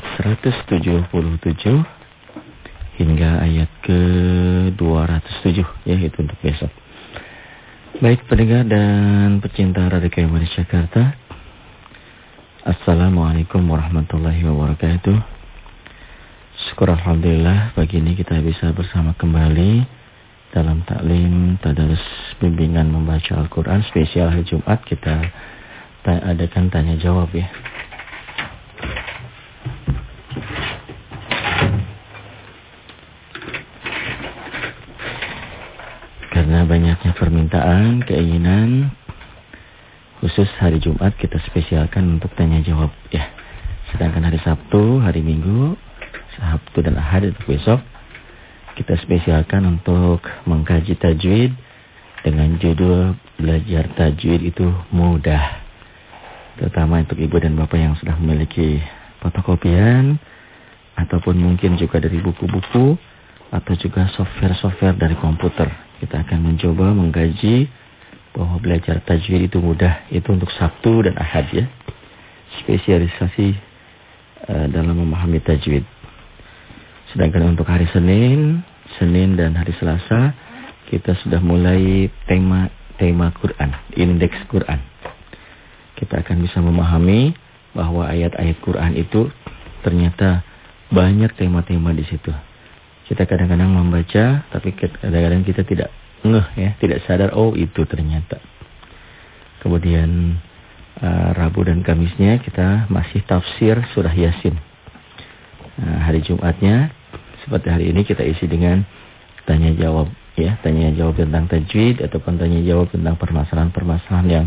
ayat 177 hingga ayat ke-207 ya itu untuk besok. Baik pendengar dan pecinta Radio KMR Jakarta. Assalamualaikum warahmatullahi wabarakatuh. Syukur Alhamdulillah pagi ini kita bisa bersama kembali dalam taklim tadarus bimbingan membaca Al-Quran spesial hari Jumat kita adakan tanya jawab ya. Banyaknya permintaan, keinginan, khusus hari Jumat kita spesialkan untuk tanya jawab ya. Sedangkan hari Sabtu, hari Minggu, Sabtu dan Ahad itu besok kita spesialkan untuk mengkaji tajwid dengan judul belajar tajwid itu mudah. Terutama untuk ibu dan bapak yang sudah memiliki fotokopian ataupun mungkin juga dari buku-buku atau juga software-software dari komputer. Kita akan mencoba menggaji bahwa belajar tajwid itu mudah. Itu untuk Sabtu dan Ahad ya. Spesialisasi uh, dalam memahami tajwid. Sedangkan untuk hari Senin, Senin dan hari Selasa, kita sudah mulai tema tema Quran, indeks Quran. Kita akan bisa memahami bahwa ayat-ayat Quran itu ternyata banyak tema-tema di situ. Kita kadang-kadang membaca, tapi kadang-kadang kita tidak ngeh ya, tidak sadar, oh itu ternyata. Kemudian uh, Rabu dan Kamisnya kita masih tafsir surah Yasin. Uh, hari Jumatnya, seperti hari ini kita isi dengan tanya jawab ya, tanya jawab tentang tajwid ataupun tanya jawab tentang permasalahan-permasalahan yang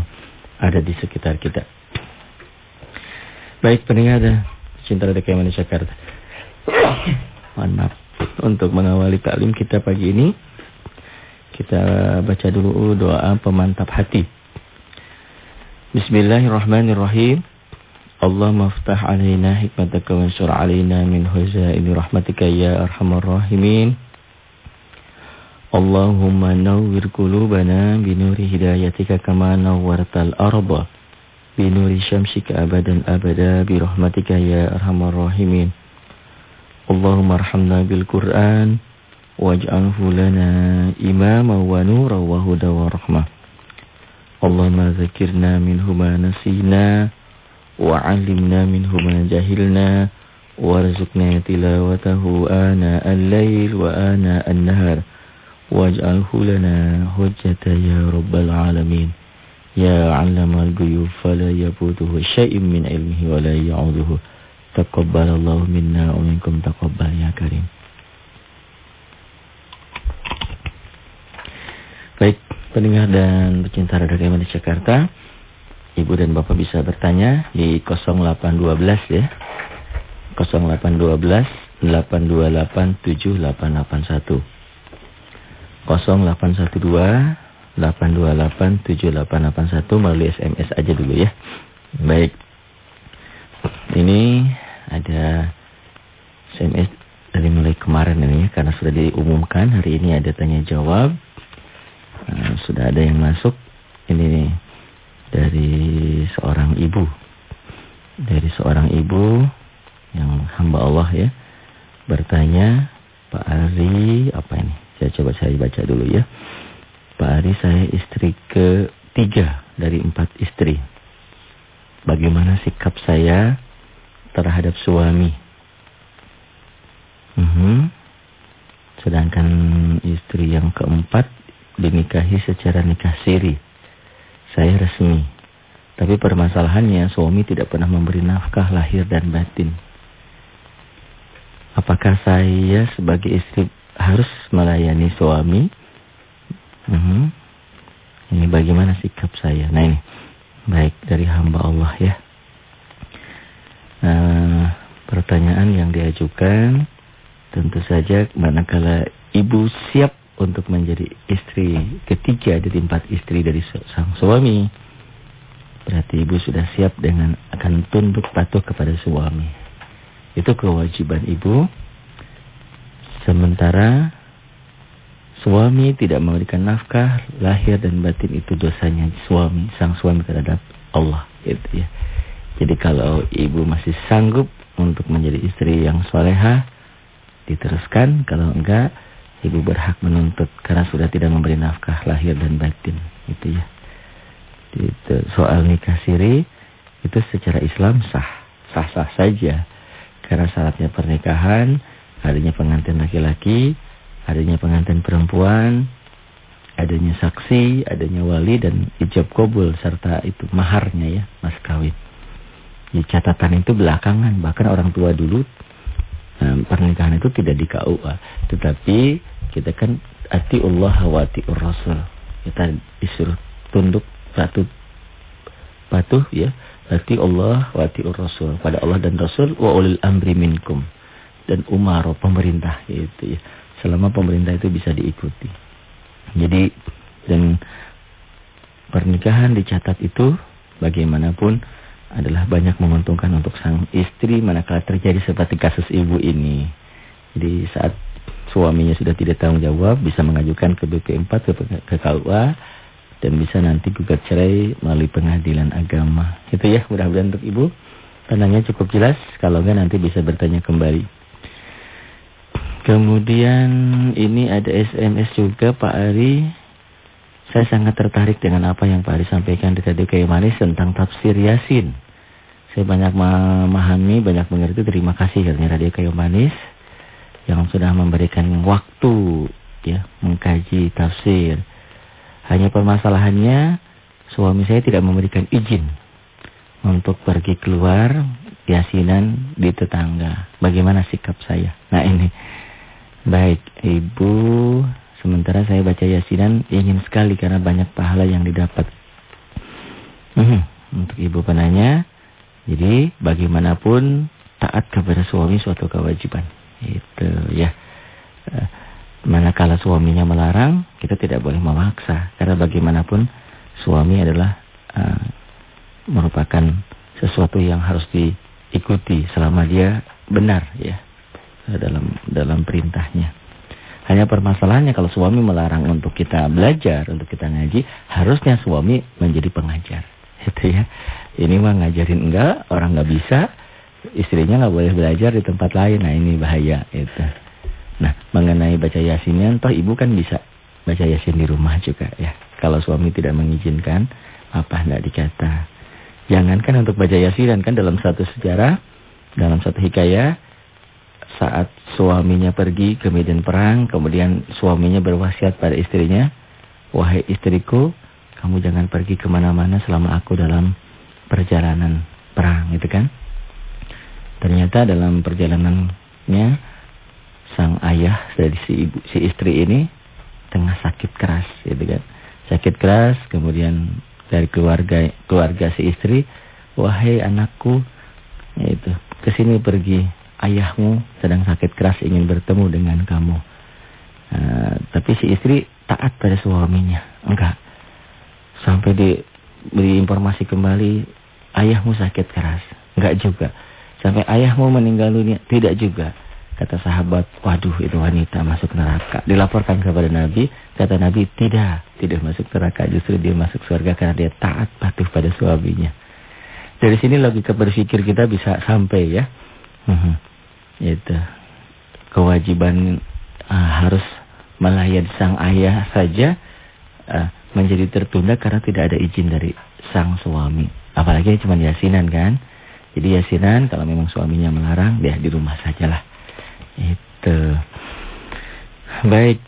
ada di sekitar kita. Baik pendengar dan cinta dari Indonesia Jakarta. Mohon maaf untuk mengawali taklim kita pagi ini. Kita baca dulu doa pemantap hati. Bismillahirrahmanirrahim. Allah maftah alaina hikmataka wa ansur alaina min huzaini rahmatika ya arhamar rahimin. Allahumma nawwir qulubana binuri hidayatika kama nawwartal arda binuri syamsika abadan abada bi rahmatika ya arhamar rahimin. Allahumma arhamna bil Qur'an waj'alhu lana imama wa nura wa huda wa rahmah. Allahumma zakirna minhu ma nasina wa 'allimna minhu ma jahilna warzuqna tilawatahu ana al-lail wa ana an-nahar waj'alhu lana hujjata ya rabbal alamin. Ya 'allamal ghuyub fala yabuduhu syai'un min ilmihi wa la ya'uduhu Taqabbalallahu minna wa minkum taqabbal ya karim. Baik, pendengar dan pecinta Radio di Jakarta, Ibu dan Bapak bisa bertanya di 0812 ya. 0812 828 7881. 0812 828 7881 melalui SMS aja dulu ya. Baik. Ini ada SMS dari mulai kemarin ini karena sudah diumumkan hari ini ada tanya jawab. Nah, sudah ada yang masuk. Ini nih, dari seorang ibu. Dari seorang ibu yang hamba Allah ya. Bertanya, Pak Ari, apa ini? Saya coba saya baca dulu ya. Pak Ari saya istri ketiga dari empat istri. Bagaimana sikap saya terhadap suami. Mm -hmm. Sedangkan istri yang keempat dinikahi secara nikah siri. Saya resmi. Tapi permasalahannya suami tidak pernah memberi nafkah lahir dan batin. Apakah saya sebagai istri harus melayani suami? Mm -hmm. Ini bagaimana sikap saya? Nah ini, baik dari hamba Allah ya. Nah, pertanyaan yang diajukan tentu saja manakala ibu siap untuk menjadi istri ketiga dari empat istri dari sang suami. Berarti ibu sudah siap dengan akan tunduk patuh kepada suami. Itu kewajiban ibu. Sementara suami tidak memberikan nafkah, lahir dan batin itu dosanya suami, sang suami terhadap Allah. Itu ya. Kalau ibu masih sanggup untuk menjadi istri yang soleha, diteruskan. Kalau enggak, ibu berhak menuntut karena sudah tidak memberi nafkah lahir dan batin. Itu ya. Itu soal nikah siri itu secara Islam sah, sah-sah saja. Karena syaratnya pernikahan, adanya pengantin laki-laki, adanya pengantin perempuan, adanya saksi, adanya wali dan ijab kabul serta itu maharnya ya, mas kawin. Ya, catatan itu belakangan, bahkan orang tua dulu um, pernikahan itu tidak di KUA, tetapi kita kan ati Allah wa atiur Rasul. Kita disuruh tunduk patuh patuh ya, ati Allah wa atiur Rasul pada Allah dan Rasul wa ulil amri minkum dan umar pemerintah itu ya. Selama pemerintah itu bisa diikuti. Jadi dan pernikahan dicatat itu bagaimanapun adalah banyak menguntungkan untuk sang istri manakala terjadi seperti kasus ibu ini. Jadi saat suaminya sudah tidak tanggung jawab bisa mengajukan ke BP4 ke, ke KUA dan bisa nanti gugat cerai melalui pengadilan agama. Itu ya mudah-mudahan untuk ibu tandanya cukup jelas. Kalau enggak nanti bisa bertanya kembali. Kemudian ini ada SMS juga Pak Ari. Saya sangat tertarik dengan apa yang Pak Ari sampaikan di Radio Kayu Manis tentang tafsir Yasin. Saya banyak memahami, banyak mengerti. Terima kasih katanya Radio Kayu Manis yang sudah memberikan waktu ya mengkaji tafsir. Hanya permasalahannya suami saya tidak memberikan izin untuk pergi keluar yasinan di tetangga. Bagaimana sikap saya? Nah ini. Baik, Ibu. Sementara saya baca yasinan ingin sekali karena banyak pahala yang didapat. Hmm, untuk Ibu penanya, jadi bagaimanapun taat kepada suami suatu kewajiban. Itu ya. Eh, manakala suaminya melarang, kita tidak boleh memaksa. Karena bagaimanapun suami adalah uh, merupakan sesuatu yang harus diikuti selama dia benar ya dalam dalam perintahnya. Hanya permasalahannya kalau suami melarang untuk kita belajar, untuk kita ngaji, harusnya suami menjadi pengajar. Itu ya. Ini mah ngajarin enggak, orang enggak bisa, istrinya enggak boleh belajar di tempat lain. Nah, ini bahaya itu. Nah, mengenai baca yasinnya, toh ibu kan bisa baca yasin di rumah juga ya. Kalau suami tidak mengizinkan, apa enggak dikata. Jangankan untuk baca yasin kan dalam satu sejarah, dalam satu hikayah, saat suaminya pergi ke medan perang, kemudian suaminya berwasiat pada istrinya, Wahai istriku, kamu jangan pergi ke mana-mana selama aku dalam perjalanan perang gitu kan. Ternyata dalam perjalanannya sang ayah dari si ibu si istri ini tengah sakit keras gitu kan. Sakit keras kemudian dari keluarga keluarga si istri, "Wahai anakku, itu ke sini pergi. Ayahmu sedang sakit keras ingin bertemu dengan kamu." Uh, tapi si istri taat pada suaminya. Enggak. Sampai di beri informasi kembali, ayahmu sakit keras. Enggak juga. Sampai ayahmu meninggal dunia, tidak juga. Kata sahabat, waduh itu wanita masuk neraka. Dilaporkan kepada Nabi, kata Nabi, tidak, tidak masuk neraka. Justru dia masuk surga karena dia taat patuh pada suaminya. Dari sini logika berpikir kita bisa sampai ya. Hmm, itu kewajiban uh, harus melayani sang ayah saja uh, menjadi tertunda karena tidak ada izin dari sang suami. Apalagi cuma yasinan kan. Jadi yasinan kalau memang suaminya melarang, dia di rumah sajalah. Itu. Baik.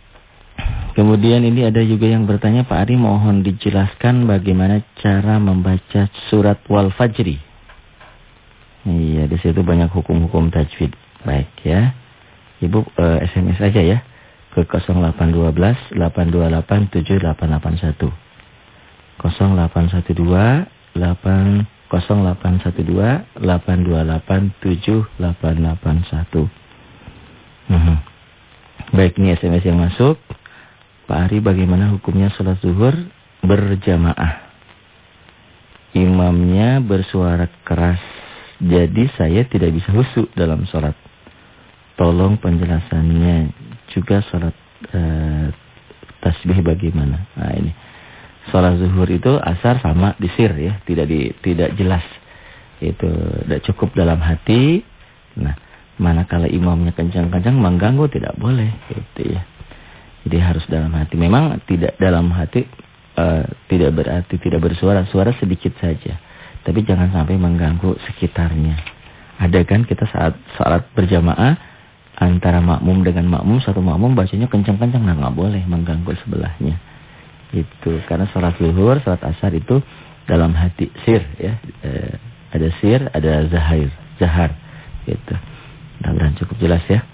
Kemudian ini ada juga yang bertanya, Pak Ari mohon dijelaskan bagaimana cara membaca surat Wal Fajri. Iya, di situ banyak hukum-hukum tajwid. Baik ya. Ibu uh, eh, SMS aja ya ke 0812 828 7881. 0812 8 0812 828 7881. Hmm. Baik, ini SMS yang masuk. Pak Ari, bagaimana hukumnya sholat zuhur berjamaah? Imamnya bersuara keras, jadi saya tidak bisa husuk dalam sholat. Tolong penjelasannya juga sholat uh, tasbih bagaimana. Nah ini. Sholat zuhur itu asar sama disir ya. Tidak di, tidak jelas. Itu tidak cukup dalam hati. Nah, manakala imamnya kencang-kencang mengganggu tidak boleh gitu ya. Jadi harus dalam hati. Memang tidak dalam hati uh, tidak berarti tidak bersuara, suara sedikit saja. Tapi jangan sampai mengganggu sekitarnya. Ada kan kita saat salat berjamaah antara makmum dengan makmum, satu makmum bacanya kencang-kencang, nah boleh mengganggu sebelahnya. Itu karena salat zuhur, salat asar itu dalam hati sir ya. E, ada sir, ada zahir, zahar. Gitu. Mudah-mudahan cukup jelas ya.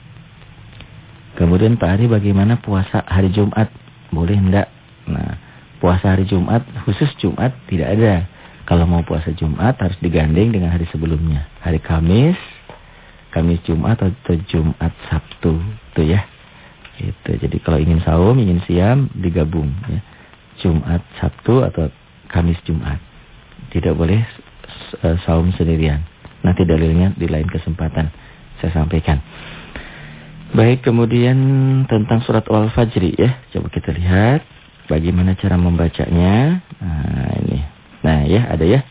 Kemudian Pak Ari bagaimana puasa hari Jumat? Boleh enggak? Nah, puasa hari Jumat, khusus Jumat tidak ada. Kalau mau puasa Jumat harus digandeng dengan hari sebelumnya. Hari Kamis, Kamis Jumat atau Jumat Sabtu. Itu ya. Itu. Jadi kalau ingin saum, ingin siam, digabung. Ya. Jumat Sabtu atau Kamis Jumat. Tidak boleh uh, saum sendirian. Nanti dalilnya di lain kesempatan saya sampaikan. Baik, kemudian tentang surat Al-Fajri ya. Coba kita lihat bagaimana cara membacanya. Nah, ini. Nah, ya, ada ya.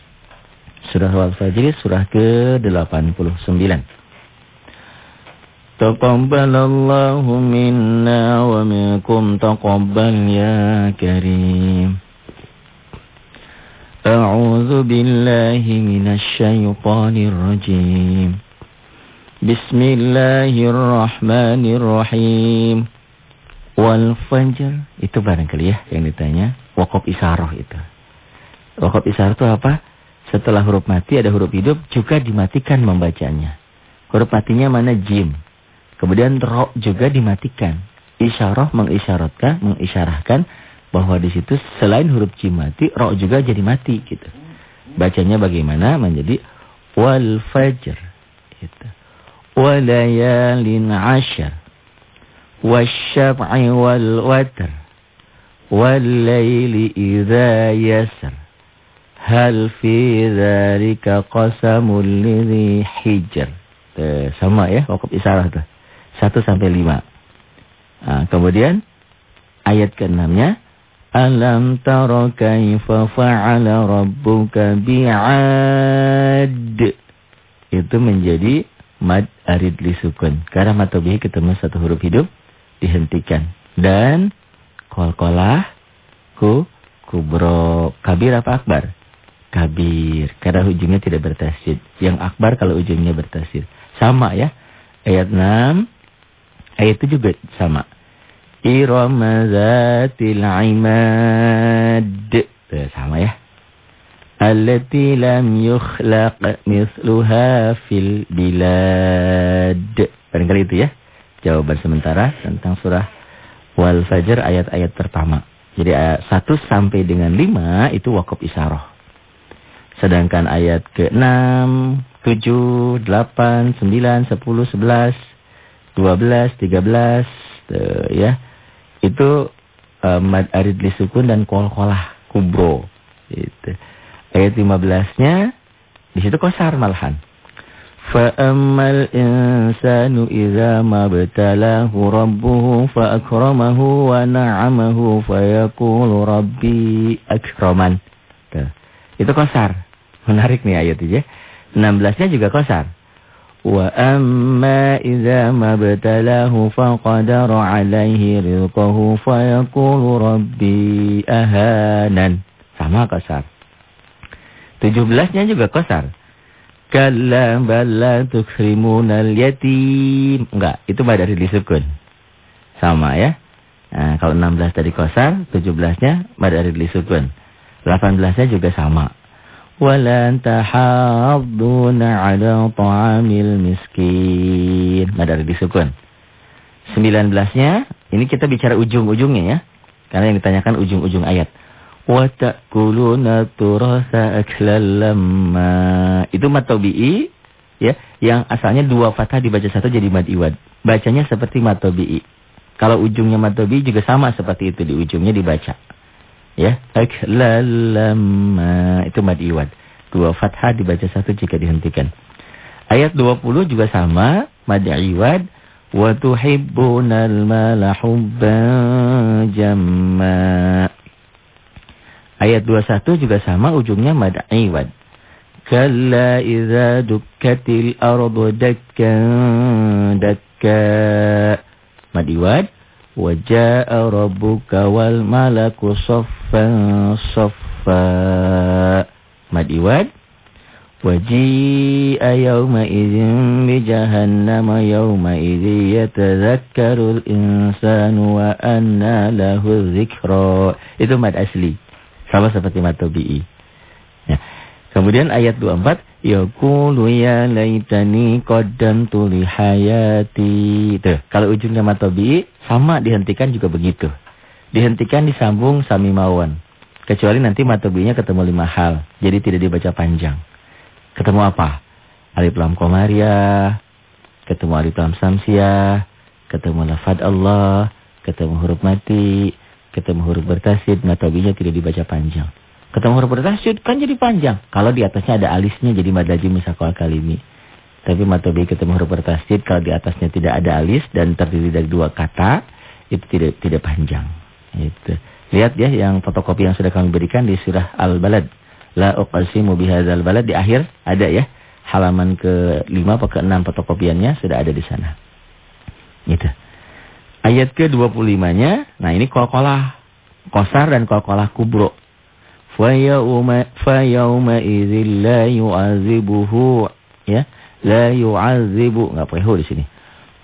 Surah Al-Fajri surah ke-89. Taqabbalallahu minna wa minkum taqabbal ya karim. A'udzu billahi minasy syaithanir rajim. Bismillahirrahmanirrahim. Wal fajr. Itu barangkali ya yang ditanya. Wakop isaroh itu. Wakop isaroh itu apa? Setelah huruf mati ada huruf hidup juga dimatikan membacanya. Huruf matinya mana? Jim. Kemudian roh juga dimatikan. Isyarah mengisyaratkan, mengisyarahkan bahwa di situ selain huruf cimati, roh juga jadi mati gitu. Bacanya bagaimana? Menjadi wal fajr gitu. Walayalin ashar. Wasyab'i wal watr. Wallayli idha yasar Hal fi dzalika qasamul lidhi hijr. Sama ya, wakaf isyarah tuh. 1 sampai 5 nah, kemudian ayat ke-6-nya Alam tara kaifa fa'ala rabbuka bi'ad itu menjadi mad arid li sukun. Karena matobihi ketemu satu huruf hidup dihentikan. Dan kol-kolah ku kubro kabir apa akbar? Kabir. Karena ujungnya tidak bertasjid. Yang akbar kalau ujungnya bertasjid. Sama ya. Ayat 6. Ayat itu juga sama. Irama zatil imad. Sama ya allati lam yukhlaq mithluha fil bilad. Barangkali itu ya jawaban sementara tentang surah Wal Fajr ayat-ayat pertama. Jadi ayat 1 sampai dengan 5 itu wakaf isyarah. Sedangkan ayat ke-6, 7, 8, 9, 10, 11, 12, 13 tuh, ya. Itu uh, mad arid lisukun dan kol-kolah kubro. Gitu. Ayat 15-nya di situ kosar malahan. Fa ammal insanu idza mabtalahu rabbuhu fa akramahu wa na'amahu fa yaqulu rabbi akraman. Itu kosar. Menarik nih ayat itu ya. 16-nya juga kosar. Idza mabtalahu faqadara alaihi rizqahu fa yaqulu rabbi ahanan. Sama kosar. 17-nya juga kosar. Kalla bala tukrimunal yatim. Enggak, itu dari disukun. Sama ya. Nah, kalau 16 tadi kosar, 17-nya dari disukun. 18-nya juga sama. Walan tahadduna ala ta'amil miskin. dari disukun. 19-nya, ini kita bicara ujung-ujungnya ya. Karena yang ditanyakan ujung-ujung ayat. Wa ta'kuluna turasa aklan. Itu mad tabi'i ya, yang asalnya dua fathah dibaca satu jadi mad iwad. Bacanya seperti mad tabi'i. Kalau ujungnya mad tabi'i juga sama seperti itu di ujungnya dibaca. Ya, aklalama itu mad iwad. Dua fathah dibaca satu jika dihentikan. Ayat 20 juga sama, mad iwad wa tuhibbunal mala jamma. Ayat 21 juga sama ujungnya mad iwad. Kalla idza dukkatil ardu dakkan dakka. Mad iwad وجاء ربك والملك صفا صفا مد واد وجيء يومئذ بجهنم يومئذ يتذكر الإنسان وأنى له الذكرى itu mad asli sama seperti mad tabi'i ya. kemudian ayat 24 yaqulu ya laitani qaddamtu li hayati tuh kalau ujungnya mad tabi'i sama dihentikan juga begitu dihentikan disambung sami mawon kecuali nanti mad tabi'inya ketemu lima hal jadi tidak dibaca panjang Ketemu apa? Alif lam komariah, ketemu alif lam samsiah, ketemu lafad Allah, ketemu huruf mati, ketemu huruf bertasid, matobinya tidak dibaca panjang. Ketemu huruf bertasid kan jadi panjang. Kalau di atasnya ada alisnya jadi madaji musakal kalimi. Tapi matobi ketemu huruf bertasid kalau di atasnya tidak ada alis dan terdiri dari dua kata, itu tidak tidak panjang. Itu. Lihat ya yang fotokopi yang sudah kami berikan di surah Al-Balad. La uqsimu bihadzal balad di akhir ada ya. Halaman ke-5 atau ke-6 fotokopiannya sudah ada di sana. Gitu. Ayat ke-25-nya, nah ini qalqalah qasar dan qalqalah kubro. Yauma idzil la yu'azibuhu ya. La yu'azibu enggak pakai hu di sini.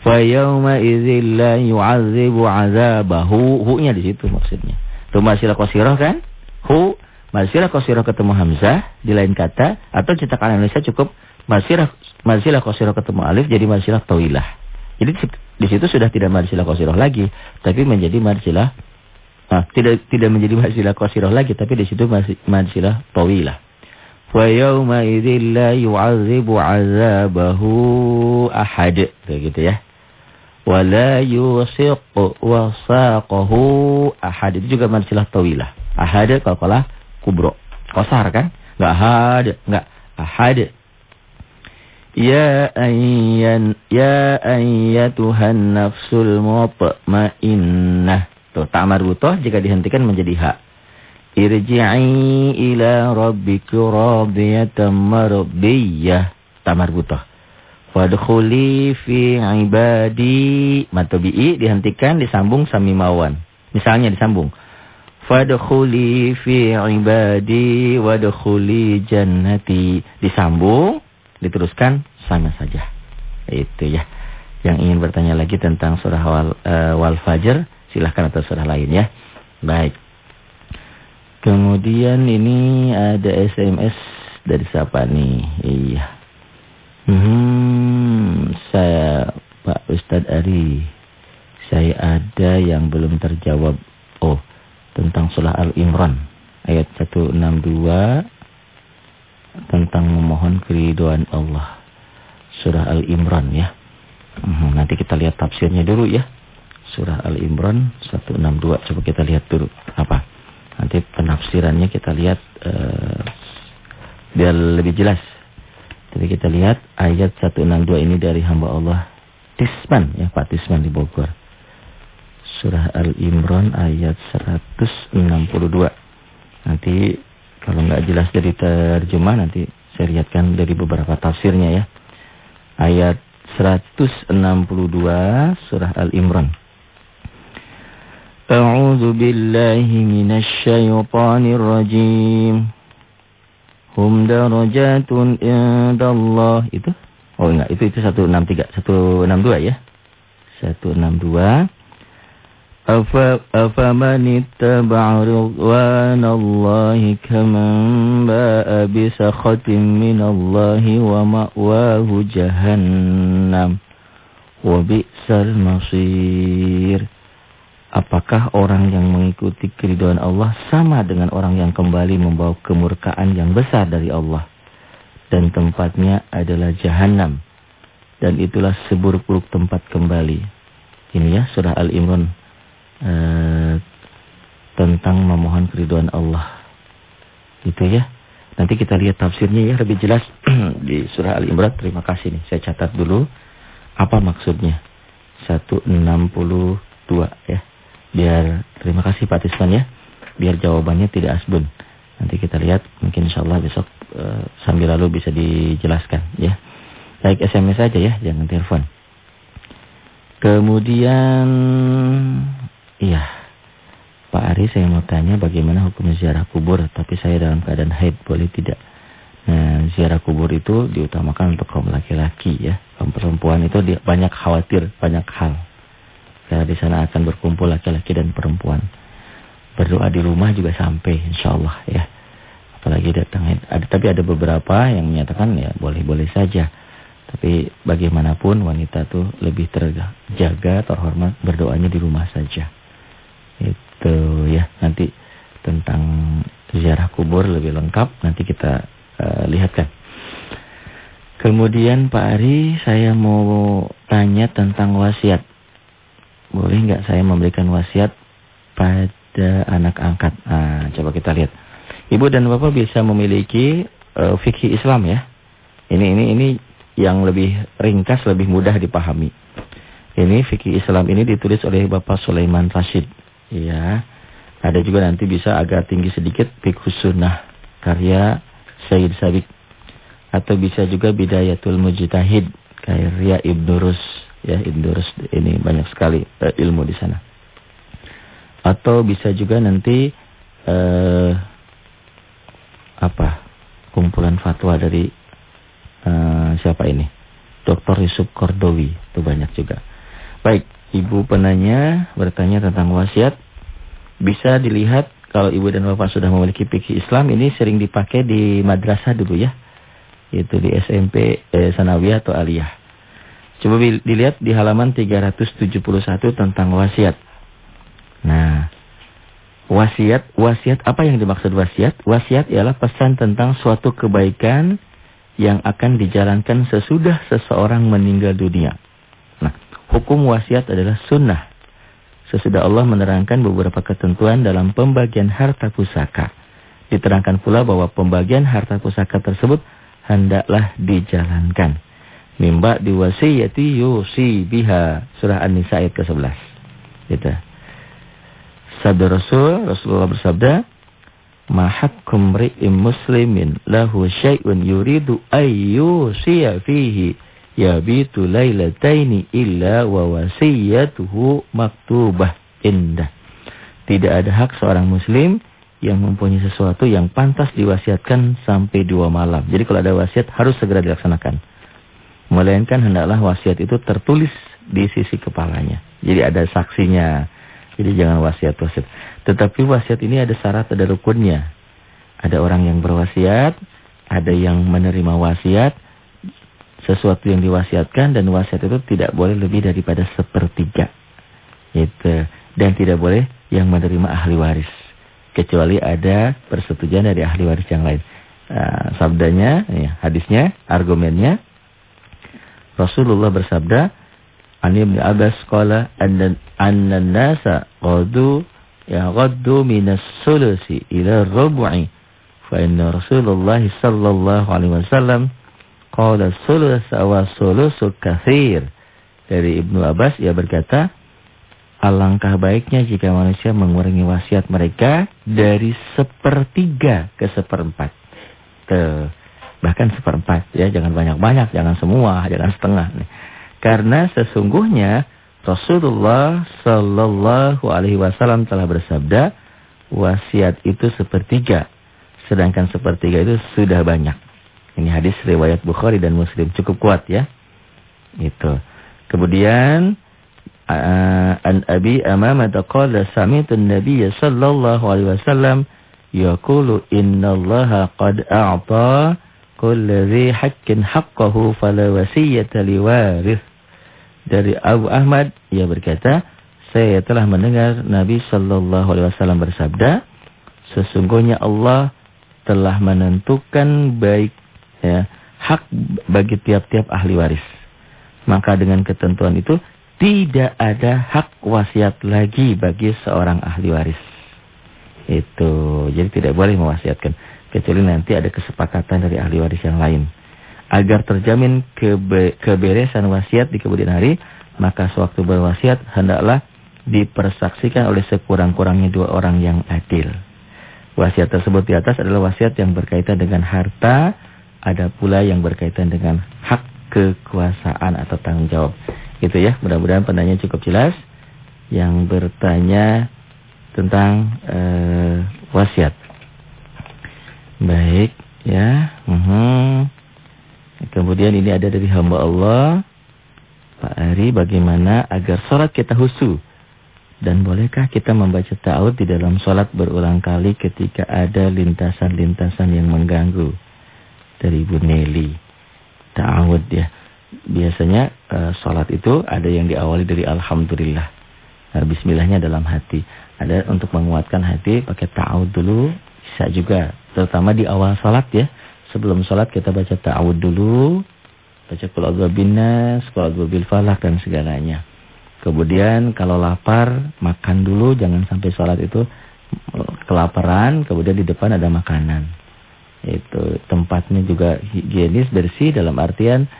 Fa yauma idzil la yu'azibu 'azabahu. Hu-nya di situ maksudnya. Tumasila qasirah kan? Hu Masirah kosirah ketemu Hamzah di lain kata atau cetakan Indonesia cukup masirah masirah kosirah ketemu alif jadi masirah tawilah. Jadi di situ sudah tidak marsilah kosirah lagi, tapi menjadi marsilah nah, tidak tidak menjadi marsilah kosirah lagi, tapi di situ marsilah tawilah. Wa yawma idzil la yu'adzibu 'adzabahu ahad. Begitu ya. Wa la yusiqu wasaqahu ahad. Itu juga marsilah tawilah. Ahad kalau kubro. Kosar kan? Enggak had, enggak ahad. Ya ayyan ya ayyatuhan nafsul mutmainnah. Tuh tak marbutoh jika dihentikan menjadi hak. Irji'i ila rabbiki radiyatan mardiyah. Tak marbutoh. Fadkhuli fi ibadi. Matobi'i dihentikan disambung samimawan. Misalnya disambung. Fadkhuli fi ibadi wadkhuli jannati. Disambung, diteruskan sama saja. Itu ya. Yang ingin bertanya lagi tentang surah wal, uh, wal fajr, silahkan atau surah lain ya. Baik. Kemudian ini ada SMS dari siapa nih? Iya. Hmm, saya Pak Ustadz Ari. Saya ada yang belum terjawab. Oh, tentang surah Al-Imran ayat 162 tentang memohon keriduan Allah. Surah Al-Imran ya. Hmm, nanti kita lihat tafsirnya dulu ya. Surah Al-Imran 162 coba kita lihat dulu apa. Nanti penafsirannya kita lihat uh, biar lebih jelas. Jadi kita lihat ayat 162 ini dari hamba Allah Tisman ya Pak Tisman di Bogor surah Al-Imran ayat 162. Nanti kalau nggak jelas dari terjemah nanti saya lihatkan dari beberapa tafsirnya ya. Ayat 162 surah Al-Imran. A'udzu billahi minasy syaithanir rajim. Hum darajatun indallah itu. Oh enggak, itu itu 163, 162 ya. 162 أفمن اتبع رضوان الله كمن باء بسخط من الله ومأواه جهنم وبئس المصير Apakah orang yang mengikuti keridhaan Allah sama dengan orang yang kembali membawa kemurkaan yang besar dari Allah dan tempatnya adalah jahanam dan itulah seburuk-buruk tempat kembali. Ini ya surah Al-Imran Eh, tentang memohon keriduan Allah. Itu ya. Nanti kita lihat tafsirnya ya lebih jelas di surah Al-Imran. Terima kasih nih. Saya catat dulu apa maksudnya. 162 ya. Biar terima kasih Pak Tisman ya. Biar jawabannya tidak asbun. Nanti kita lihat mungkin insya Allah besok uh, sambil lalu bisa dijelaskan ya. Baik SMS saja ya, jangan telepon. Kemudian iya. Pak Ari saya mau tanya bagaimana hukum ziarah kubur tapi saya dalam keadaan haid boleh tidak? Nah, ziarah kubur itu diutamakan untuk kaum laki-laki ya. Kaum perempuan itu banyak khawatir, banyak hal. Karena di sana akan berkumpul laki-laki dan perempuan. Berdoa di rumah juga sampai insyaallah ya. Apalagi datang ada tapi ada beberapa yang menyatakan ya boleh-boleh saja. Tapi bagaimanapun wanita tuh lebih terjaga, terhormat berdoanya di rumah saja. Itu ya, nanti tentang ziarah kubur lebih lengkap nanti kita uh, lihatkan. Kemudian Pak Ari, saya mau tanya tentang wasiat. Boleh nggak saya memberikan wasiat pada anak angkat? Nah, coba kita lihat. Ibu dan Bapak bisa memiliki uh, fikih Islam ya. Ini ini ini yang lebih ringkas, lebih mudah dipahami. Ini fikih Islam ini ditulis oleh Bapak Sulaiman Rashid. Ya. Ada juga nanti bisa agak tinggi sedikit fikih sunnah karya Sayyid Sabik. Atau bisa juga Bidayatul Mujtahid karya Ibnu Rus. Ya, Ibnu Rus ini banyak sekali uh, ilmu di sana. Atau bisa juga nanti uh, apa? kumpulan fatwa dari uh, siapa ini? Dr. Yusuf Kordowi. Itu banyak juga. Baik, Ibu penanya bertanya tentang wasiat. Bisa dilihat kalau Ibu dan Bapak sudah memiliki fikih Islam ini sering dipakai di madrasah dulu ya. Itu di SMP eh, Sanawiyah atau Aliyah. Coba dilihat di halaman 371 tentang wasiat. Nah, wasiat, wasiat apa yang dimaksud wasiat? Wasiat ialah pesan tentang suatu kebaikan yang akan dijalankan sesudah seseorang meninggal dunia. Nah, hukum wasiat adalah sunnah. Sesudah Allah menerangkan beberapa ketentuan dalam pembagian harta pusaka. Diterangkan pula bahwa pembagian harta pusaka tersebut hendaklah dijalankan. Mimba diwasiyati yusi biha. Surah An-Nisa ayat ke-11. Gitu. Sabda Rasul, Rasulullah bersabda, mahakkum ri'im muslimin lahu syai'un yuridu ayyusiya fihi yabitu lailataini illa wa wasiyatuhu maktubah indah. Tidak ada hak seorang muslim yang mempunyai sesuatu yang pantas diwasiatkan sampai dua malam. Jadi kalau ada wasiat harus segera dilaksanakan. Melainkan hendaklah wasiat itu tertulis di sisi kepalanya. Jadi ada saksinya. Jadi jangan wasiat-wasiat. Tetapi wasiat ini ada syarat, ada rukunnya. Ada orang yang berwasiat, ada yang menerima wasiat, sesuatu yang diwasiatkan dan wasiat itu tidak boleh lebih daripada sepertiga. Itu. Dan tidak boleh yang menerima ahli waris. Kecuali ada persetujuan dari ahli waris yang lain. Uh, sabdanya, ya, hadisnya, argumennya. Rasulullah bersabda, Ani bin Abbas qala anna anna nasa qadu ya qaddu min as-sulusi ila ar-rub'i fa inna Rasulullah sallallahu alaihi wasallam qala sulus wa sulusu katsir dari Ibnu Abbas ia berkata alangkah baiknya jika manusia mengurangi wasiat mereka dari sepertiga ke seperempat. Ke bahkan seperempat ya jangan banyak-banyak jangan semua jangan setengah nih karena sesungguhnya Rasulullah Sallallahu Alaihi Wasallam telah bersabda, wasiat itu sepertiga, sedangkan sepertiga itu sudah banyak. Ini hadis riwayat Bukhari dan Muslim cukup kuat ya. Itu. Kemudian an Abi Amamah qala sami'tu an-nabiy sallallahu alaihi wasallam yaqulu innallaha qad a'ta kulli dhi haqqin haqqahu fala wasiyata liwarith dari Abu Ahmad ia berkata, saya telah mendengar Nabi sallallahu alaihi wasallam bersabda, sesungguhnya Allah telah menentukan baik ya, hak bagi tiap-tiap ahli waris. Maka dengan ketentuan itu tidak ada hak wasiat lagi bagi seorang ahli waris. Itu. Jadi tidak boleh mewasiatkan kecuali nanti ada kesepakatan dari ahli waris yang lain agar terjamin kebe keberesan wasiat di kemudian hari, maka sewaktu berwasiat hendaklah dipersaksikan oleh sekurang-kurangnya dua orang yang adil. Wasiat tersebut di atas adalah wasiat yang berkaitan dengan harta, ada pula yang berkaitan dengan hak kekuasaan atau tanggung jawab. Itu ya, mudah-mudahan penanya cukup jelas. Yang bertanya tentang uh, wasiat. Baik, ya. Mhm. Kemudian ini ada dari hamba Allah. Pak Ari, bagaimana agar sholat kita husu? Dan bolehkah kita membaca ta'awud di dalam sholat berulang kali ketika ada lintasan-lintasan yang mengganggu? Dari Bu Nelly. Ta'awud ya. Biasanya uh, sholat itu ada yang diawali dari Alhamdulillah. Nah, Bismillahnya dalam hati. Ada untuk menguatkan hati pakai ta'awud dulu. Bisa juga. Terutama di awal sholat ya. Sebelum sholat kita baca ta'awud dulu. Baca kula'udwa binas, kula'udwa bil falak dan segalanya. Kemudian kalau lapar, makan dulu. Jangan sampai sholat itu kelaparan. Kemudian di depan ada makanan. Itu tempatnya juga higienis, bersih dalam artian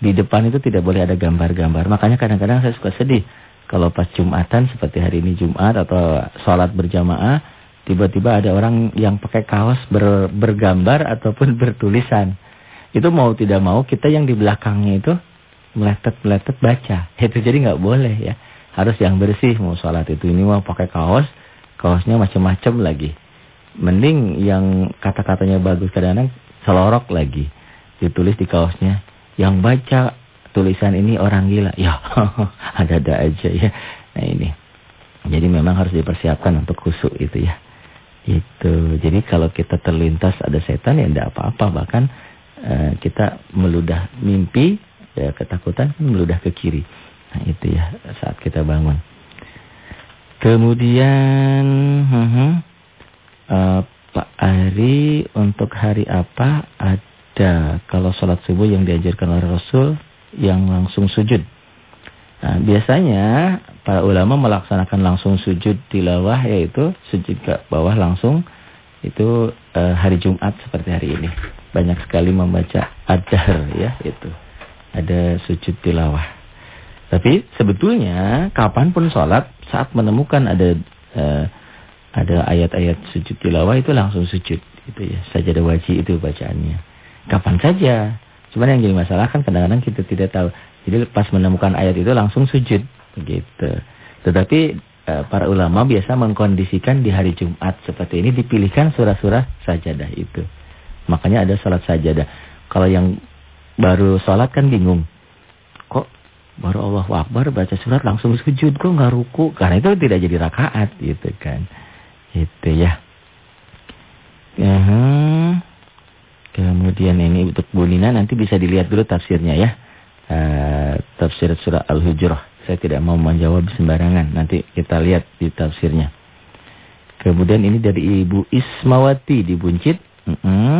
di depan itu tidak boleh ada gambar-gambar. Makanya kadang-kadang saya suka sedih. Kalau pas Jumatan seperti hari ini Jumat atau sholat berjamaah tiba-tiba ada orang yang pakai kaos ber, bergambar ataupun bertulisan. Itu mau tidak mau kita yang di belakangnya itu meletet-meletet baca. Itu jadi nggak boleh ya. Harus yang bersih mau sholat itu. Ini mau pakai kaos, kaosnya macam-macam lagi. Mending yang kata-katanya bagus kadang-kadang selorok lagi. Ditulis di kaosnya. Yang baca tulisan ini orang gila. Ya ada-ada aja ya. Nah ini. Jadi memang harus dipersiapkan untuk khusuk itu ya. Itu. Jadi kalau kita terlintas ada setan ya tidak apa-apa. Bahkan uh, kita meludah mimpi, ya ketakutan kan meludah ke kiri. Nah itu ya saat kita bangun. Kemudian uh, uh, Pak Ari untuk hari apa ada kalau sholat subuh yang diajarkan oleh Rasul yang langsung sujud. Nah, biasanya para ulama melaksanakan langsung sujud tilawah yaitu sujud ke bawah langsung itu uh, hari Jumat seperti hari ini. Banyak sekali membaca adhar ya itu. Ada sujud tilawah. Tapi sebetulnya kapan pun sholat saat menemukan ada uh, ada ayat-ayat sujud tilawah itu langsung sujud itu ya. Sajadah wajib itu bacaannya. Kapan saja. Cuman yang jadi masalah kan kadang-kadang kita tidak tahu. Jadi pas menemukan ayat itu langsung sujud begitu. Tetapi e, para ulama biasa mengkondisikan di hari Jumat seperti ini dipilihkan surah-surah sajadah itu. Makanya ada salat sajadah. Kalau yang baru salat kan bingung. Kok baru Allah Akbar baca surat langsung sujud kok nggak ruku? Karena itu tidak jadi rakaat gitu kan. Itu ya. Ya. Kemudian ini untuk Bu Nina nanti bisa dilihat dulu tafsirnya ya uh, tafsir surah Al-Hujrah. Saya tidak mau menjawab sembarangan. Nanti kita lihat di tafsirnya. Kemudian ini dari Ibu Ismawati di Buncit. Mm -hmm.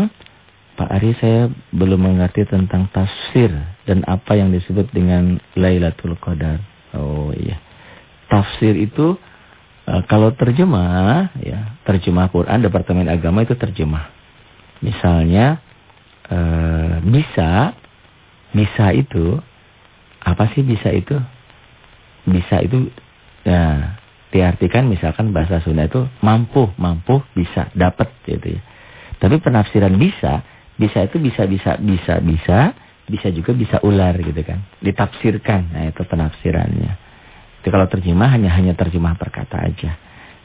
Pak Ari saya belum mengerti tentang tafsir dan apa yang disebut dengan Lailatul Qadar. Oh iya. Tafsir itu uh, kalau terjemah ya, terjemah Quran Departemen Agama itu terjemah. Misalnya uh, bisa Bisa itu apa sih bisa itu? Bisa itu ya diartikan misalkan bahasa Sunda itu mampu, mampu, bisa, dapat gitu ya. Tapi penafsiran bisa, bisa itu bisa bisa bisa bisa, bisa juga bisa ular gitu kan. Ditafsirkan. Nah, itu penafsirannya. Jadi kalau terjemah hanya hanya terjemah perkata aja.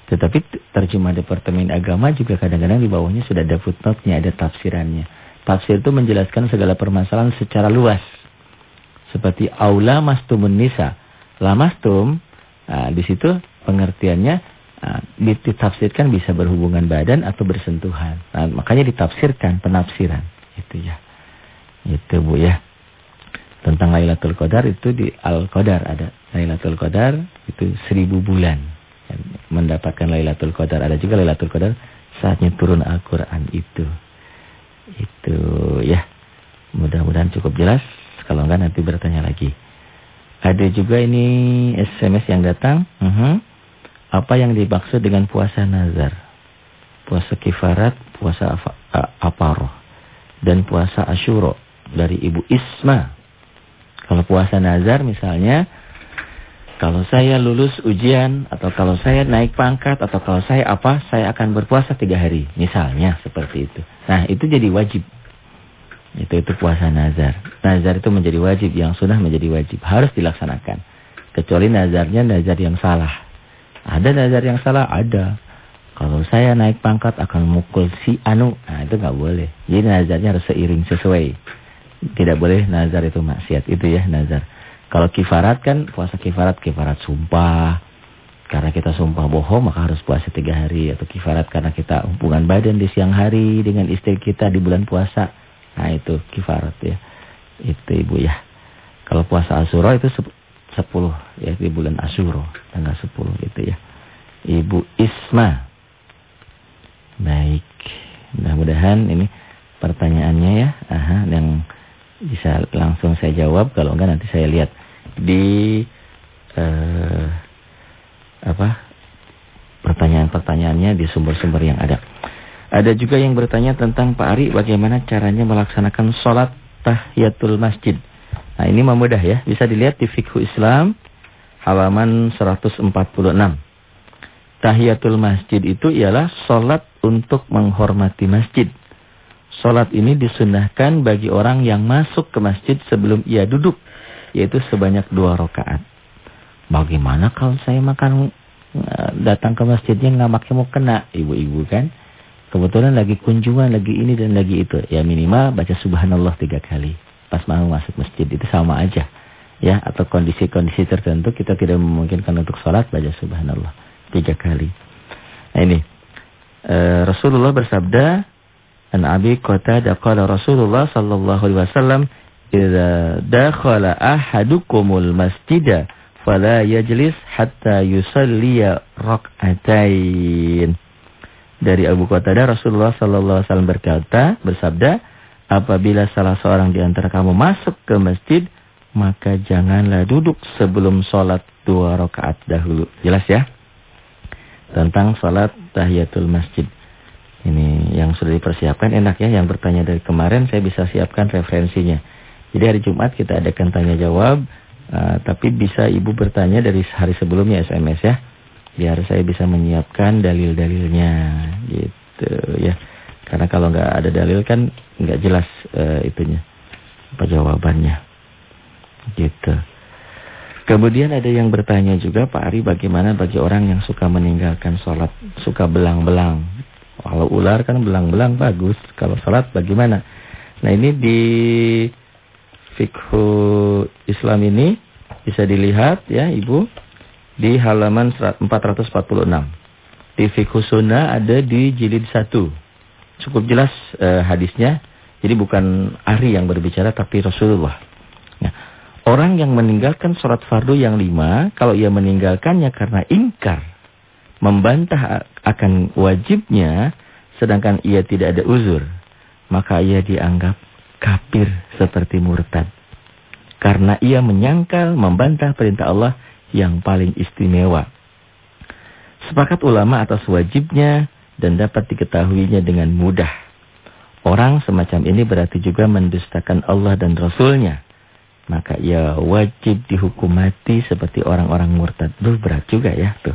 Tetapi terjemah Departemen Agama juga kadang-kadang di bawahnya sudah ada footnote-nya, ada tafsirannya. Tafsir itu menjelaskan segala permasalahan secara luas. Seperti aula mastumun nisa. Lamastum, nah, di situ pengertiannya nah, ditafsirkan bisa berhubungan badan atau bersentuhan. Nah, makanya ditafsirkan penafsiran. Itu ya. Itu Bu ya. Tentang Lailatul Qadar itu di Al-Qadar ada. Lailatul Qadar itu seribu bulan. Mendapatkan Lailatul Qadar. Ada juga Lailatul Qadar saatnya turun Al-Quran itu. Itu ya. Mudah-mudahan cukup jelas. Kalau enggak nanti bertanya lagi. Ada juga ini SMS yang datang. Uh mhm. -huh. Apa yang dimaksud dengan puasa nazar? Puasa kifarat, puasa aparoh. Dan puasa asyuro. Dari Ibu Isma. Kalau puasa nazar misalnya. kalau saya lulus ujian atau kalau saya naik pangkat atau kalau saya apa, saya akan berpuasa tiga hari. Misalnya seperti itu. Nah itu jadi wajib. Itu itu puasa nazar. Nazar itu menjadi wajib, yang sunnah menjadi wajib. Harus dilaksanakan. Kecuali nazarnya nazar yang salah. Ada nazar yang salah? Ada. Kalau saya naik pangkat akan mukul si Anu. Nah itu nggak boleh. Jadi nazarnya harus seiring sesuai. Tidak boleh nazar itu maksiat. Itu ya nazar. Kalau kifarat kan puasa kifarat, kifarat sumpah. Karena kita sumpah bohong maka harus puasa tiga hari. Atau kifarat karena kita hubungan badan di siang hari dengan istri kita di bulan puasa. Nah itu kifarat ya. Itu ibu ya. Kalau puasa Asyura itu sepuluh ya di bulan Asyura tanggal sepuluh itu ya. Ibu Isma. Baik. Mudah-mudahan ini pertanyaannya ya. Aha, yang bisa langsung saya jawab kalau enggak nanti saya lihat di uh, apa pertanyaan-pertanyaannya di sumber-sumber yang ada. Ada juga yang bertanya tentang Pak Ari bagaimana caranya melaksanakan sholat tahiyatul masjid. Nah ini mudah ya, bisa dilihat di Fikhu Islam halaman 146. Tahiyatul masjid itu ialah sholat untuk menghormati masjid. Sholat ini disunahkan bagi orang yang masuk ke masjid sebelum ia duduk. Yaitu sebanyak dua rakaat. Bagaimana kalau saya makan eh, datang ke masjidnya nggak pakai mau kena ibu-ibu kan? Kebetulan lagi kunjungan, lagi ini dan lagi itu. Ya minimal baca subhanallah tiga kali. Pas mau masuk masjid itu sama aja. Ya atau kondisi-kondisi tertentu kita tidak memungkinkan untuk sholat baca subhanallah tiga kali. Nah ini. E, Rasulullah bersabda An Abi Qatadah qala Rasulullah sallallahu alaihi wasallam, "Idza dakhala ahadukumul masjida fala yajlis hatta yusalliya rak'atain." Dari Abu Qatadah Rasulullah sallallahu alaihi wasallam berkata, bersabda, "Apabila salah seorang di antara kamu masuk ke masjid, maka janganlah duduk sebelum sholat dua rakaat dahulu." Jelas ya? Tentang sholat tahiyatul masjid. Ini yang sudah dipersiapkan enak ya. Yang bertanya dari kemarin saya bisa siapkan referensinya. Jadi hari Jumat kita adakan tanya jawab. Uh, tapi bisa ibu bertanya dari hari sebelumnya SMS ya. Biar saya bisa menyiapkan dalil-dalilnya gitu ya. Karena kalau nggak ada dalil kan nggak jelas uh, itunya. Apa jawabannya. Gitu. Kemudian ada yang bertanya juga Pak Ari bagaimana bagi orang yang suka meninggalkan sholat, suka belang-belang. Kalau ular kan belang-belang bagus. Kalau salat bagaimana? Nah ini di fikhu Islam ini bisa dilihat ya Ibu di halaman 446. Di fikhu sunnah ada di jilid 1. Cukup jelas eh, hadisnya. Jadi bukan Ari yang berbicara tapi Rasulullah. Nah, orang yang meninggalkan sholat fardu yang lima, kalau ia meninggalkannya karena ingkar membantah akan wajibnya sedangkan ia tidak ada uzur, maka ia dianggap kafir seperti murtad. Karena ia menyangkal membantah perintah Allah yang paling istimewa. Sepakat ulama atas wajibnya dan dapat diketahuinya dengan mudah. Orang semacam ini berarti juga mendustakan Allah dan Rasulnya maka ia wajib dihukum mati seperti orang-orang murtad. Duh, berat juga ya tuh.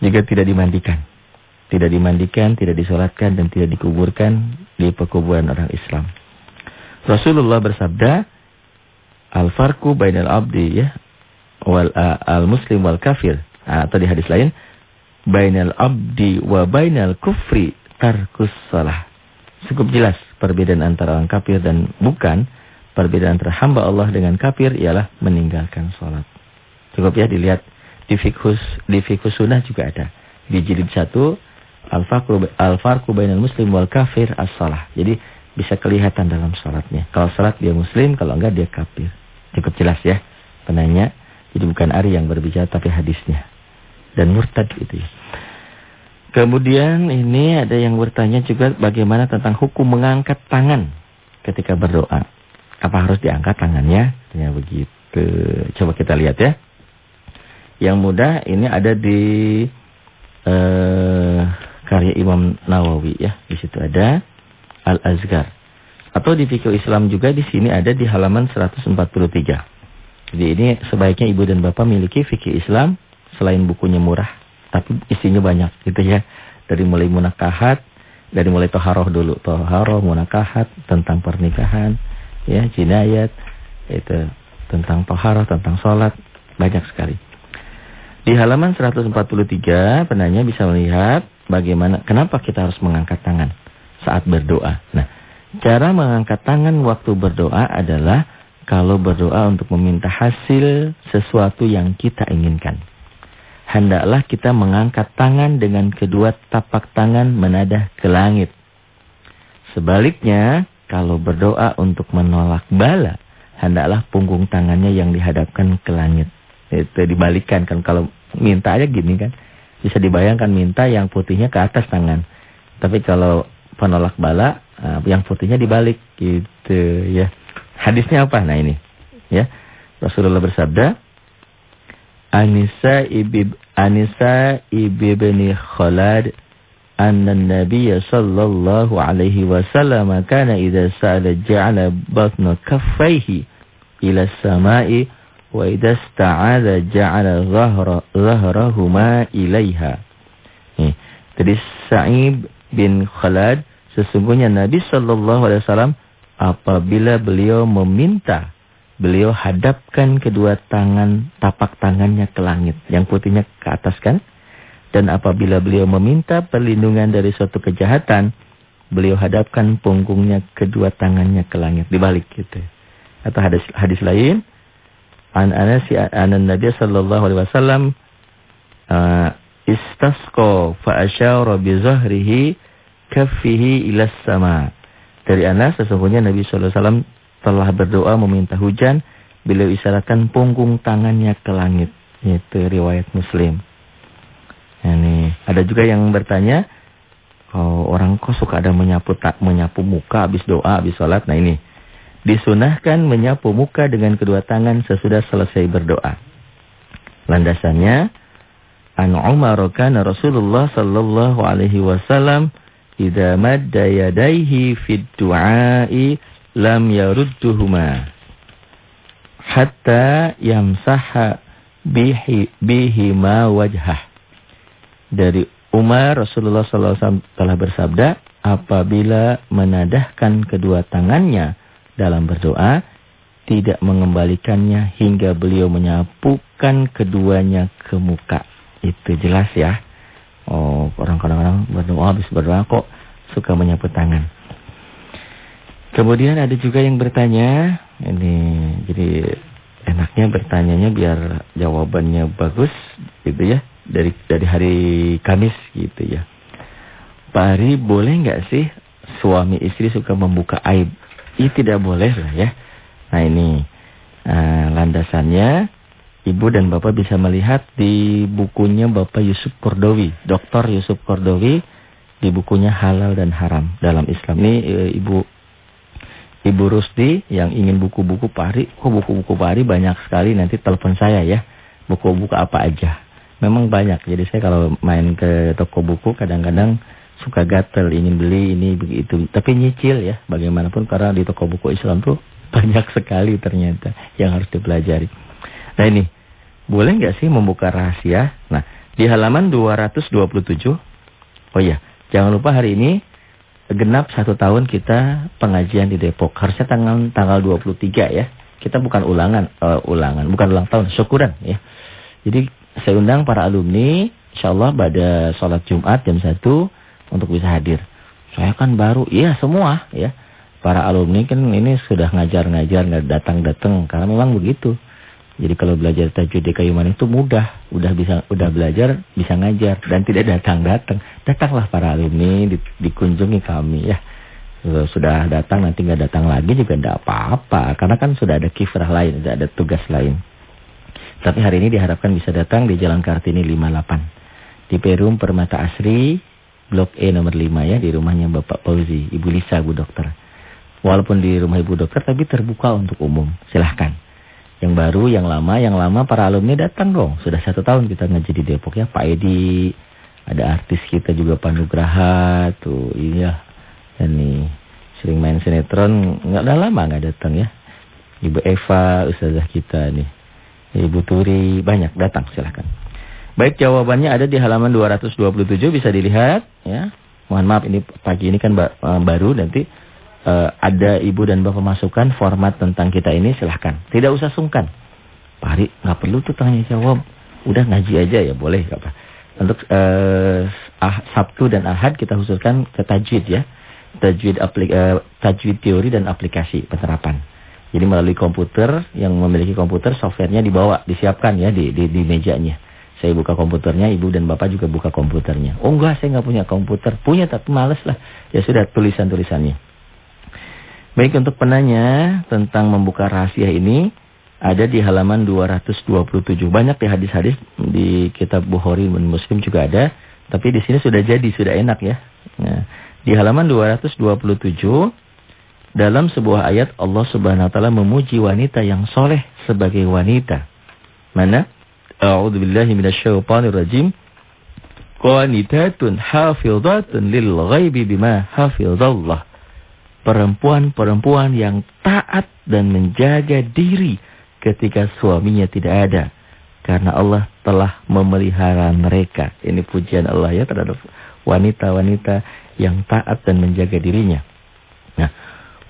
Jika tidak dimandikan. Tidak dimandikan, tidak disolatkan, dan tidak dikuburkan di pekuburan orang Islam. Rasulullah bersabda, Al-farku bainal abdi ya, wal al-muslim wal kafir. Atau di hadis lain, bainal abdi wa bainal kufri tarkus salah. Cukup jelas perbedaan antara orang kafir dan bukan Perbedaan antara hamba Allah dengan kafir ialah meninggalkan sholat. Cukup ya dilihat di fikus di fikus sunnah juga ada. Di jilid satu al-farqu al-farqu bainal muslim wal kafir as-salah. Jadi bisa kelihatan dalam sholatnya. Kalau sholat dia muslim, kalau enggak dia kafir. Cukup jelas ya penanya. Jadi bukan Ari yang berbicara tapi hadisnya. Dan murtad itu ya. Kemudian ini ada yang bertanya juga bagaimana tentang hukum mengangkat tangan ketika berdoa. Apa harus diangkat tangannya? Ya begitu. Coba kita lihat ya. Yang mudah ini ada di uh, karya Imam Nawawi ya. Di situ ada Al-Azkar. Atau di fikih Islam juga di sini ada di halaman 143. Jadi ini sebaiknya ibu dan bapak miliki fikih Islam selain bukunya murah, tapi isinya banyak gitu ya. Dari mulai munakahat, dari mulai toharoh dulu, toharoh, munakahat, tentang pernikahan, ya, jinayat, itu tentang toharoh, tentang sholat, banyak sekali. Di halaman 143, penanya bisa melihat bagaimana, kenapa kita harus mengangkat tangan saat berdoa. Nah, cara mengangkat tangan waktu berdoa adalah kalau berdoa untuk meminta hasil sesuatu yang kita inginkan. Hendaklah kita mengangkat tangan dengan kedua tapak tangan menadah ke langit. Sebaliknya, kalau berdoa untuk menolak bala, hendaklah punggung tangannya yang dihadapkan ke langit. Itu dibalikan kan kalau minta aja gini kan. Bisa dibayangkan minta yang putihnya ke atas tangan. Tapi kalau penolak bala, ah, yang putihnya dibalik gitu ya. Hadisnya apa? Nah ini. Ya. Rasulullah bersabda, Anisa ibib Anisa ibibni Khalad anna an-nabiy sallallahu alaihi wasallam kana idza sa'ala ja'ala batna kaffaihi ila as-sama'i wa idza ista'adha ja'ala dhahra dhahrahuma ilaiha. Nih, jadi Sa'ib bin Khalad sesungguhnya Nabi sallallahu alaihi wasallam apabila beliau meminta, beliau hadapkan kedua tangan, tapak tangannya ke langit. Yang putihnya ke atas kan? Dan apabila beliau meminta perlindungan dari suatu kejahatan, beliau hadapkan punggungnya kedua tangannya ke langit. Dibalik gitu. Atau hadis, hadis lain, An Anas an Nabi sallallahu alaihi wasallam uh, istasqa fa zahrihi kaffihi ila sama dari Anas sesungguhnya Nabi wasallam telah berdoa meminta hujan, beliau isyaratkan punggung tangannya ke langit. Itu riwayat Muslim. Ini ada juga yang bertanya, oh, orang kok suka ada menyapu tak menyapu muka habis doa, habis sholat. Nah ini disunahkan menyapu muka dengan kedua tangan sesudah selesai berdoa. Landasannya An Umar kana Rasulullah sallallahu alaihi wasallam idza madda yadayhi fid du'a'i lam yarudduhuma hatta yamsaha bihi bihi ma wajhah. Dari Umar Rasulullah SAW telah bersabda apabila menadahkan kedua tangannya dalam berdoa tidak mengembalikannya hingga beliau menyapukan keduanya ke muka. Itu jelas ya Oh, orang kadang-kadang berdoa habis berdoa kok suka menyapu tangan. Kemudian ada juga yang bertanya, ini jadi enaknya bertanyanya biar jawabannya bagus gitu ya dari dari hari Kamis gitu ya. Pak Ari boleh nggak sih suami istri suka membuka aib? Ini tidak boleh lah ya. Nah ini uh, landasannya Ibu dan Bapak bisa melihat di bukunya Bapak Yusuf Kordowi, Dr. Yusuf Kordowi di bukunya Halal dan Haram dalam Islam. Ini e, Ibu Ibu Rusdi yang ingin buku-buku pari, kok buku-buku pari banyak sekali nanti telepon saya ya. Buku-buku apa aja. Memang banyak. Jadi saya kalau main ke toko buku kadang-kadang suka gatel ingin beli ini begitu. Tapi nyicil ya bagaimanapun karena di toko buku Islam tuh banyak sekali ternyata yang harus dipelajari. Nah ini boleh nggak sih membuka rahasia? Nah, di halaman 227. Oh iya, jangan lupa hari ini genap satu tahun kita pengajian di Depok. Harusnya tanggal tanggal 23 ya. Kita bukan ulangan, uh, ulangan, bukan ulang tahun, syukuran ya. Jadi saya undang para alumni, insya Allah pada sholat Jumat jam 1 untuk bisa hadir. Saya kan baru, iya semua ya. Para alumni kan ini sudah ngajar-ngajar, datang-datang, karena memang begitu. Jadi kalau belajar tajwid di Kayuman itu mudah, udah bisa udah belajar, bisa ngajar dan tidak datang-datang. Datanglah para alumni di, dikunjungi kami ya. Sudah datang nanti nggak datang lagi juga tidak apa-apa karena kan sudah ada kiprah lain, sudah ada tugas lain. Tapi hari ini diharapkan bisa datang di Jalan Kartini 58. Di Perum Permata Asri, Blok E nomor 5 ya, di rumahnya Bapak Fauzi, Ibu Lisa, Bu Dokter. Walaupun di rumah Ibu Dokter tapi terbuka untuk umum. Silahkan. Yang baru, yang lama, yang lama para alumni datang dong. Sudah satu tahun kita ngaji di Depok ya. Pak Edi, ada artis kita juga Panugraha, tuh iya. Dan nih sering main sinetron, nggak ada lama nggak datang ya. Ibu Eva, ustazah kita nih. Ibu Turi banyak datang silahkan. Baik jawabannya ada di halaman 227 bisa dilihat ya. Mohon maaf ini pagi ini kan eh, baru nanti uh, ada ibu dan bapak masukan format tentang kita ini silahkan. Tidak usah sungkan. Pak Hari nggak perlu tuh tanya jawab. Udah ngaji aja ya boleh apa. Untuk uh, ah, Sabtu dan Ahad kita khususkan ke tajwid ya. Tajwid, aplik, uh, tajwid teori dan aplikasi penerapan. Jadi melalui komputer yang memiliki komputer softwarenya dibawa, disiapkan ya di, di, di mejanya. Saya buka komputernya, ibu dan bapak juga buka komputernya. Oh enggak, saya nggak punya komputer. Punya tapi males lah. Ya sudah tulisan-tulisannya. Baik untuk penanya tentang membuka rahasia ini ada di halaman 227. Banyak di hadis-hadis di kitab Bukhari dan Muslim juga ada. Tapi di sini sudah jadi, sudah enak ya. Nah, di halaman 227 dalam sebuah ayat Allah Subhanahu wa taala memuji wanita yang soleh sebagai wanita. Mana? A'udzu billahi minasyaitonir rajim. Qanitatun hafizatun lil ghaibi bima hafizallah. Perempuan-perempuan yang taat dan menjaga diri ketika suaminya tidak ada. Karena Allah telah memelihara mereka. Ini pujian Allah ya terhadap wanita-wanita yang taat dan menjaga dirinya. Nah,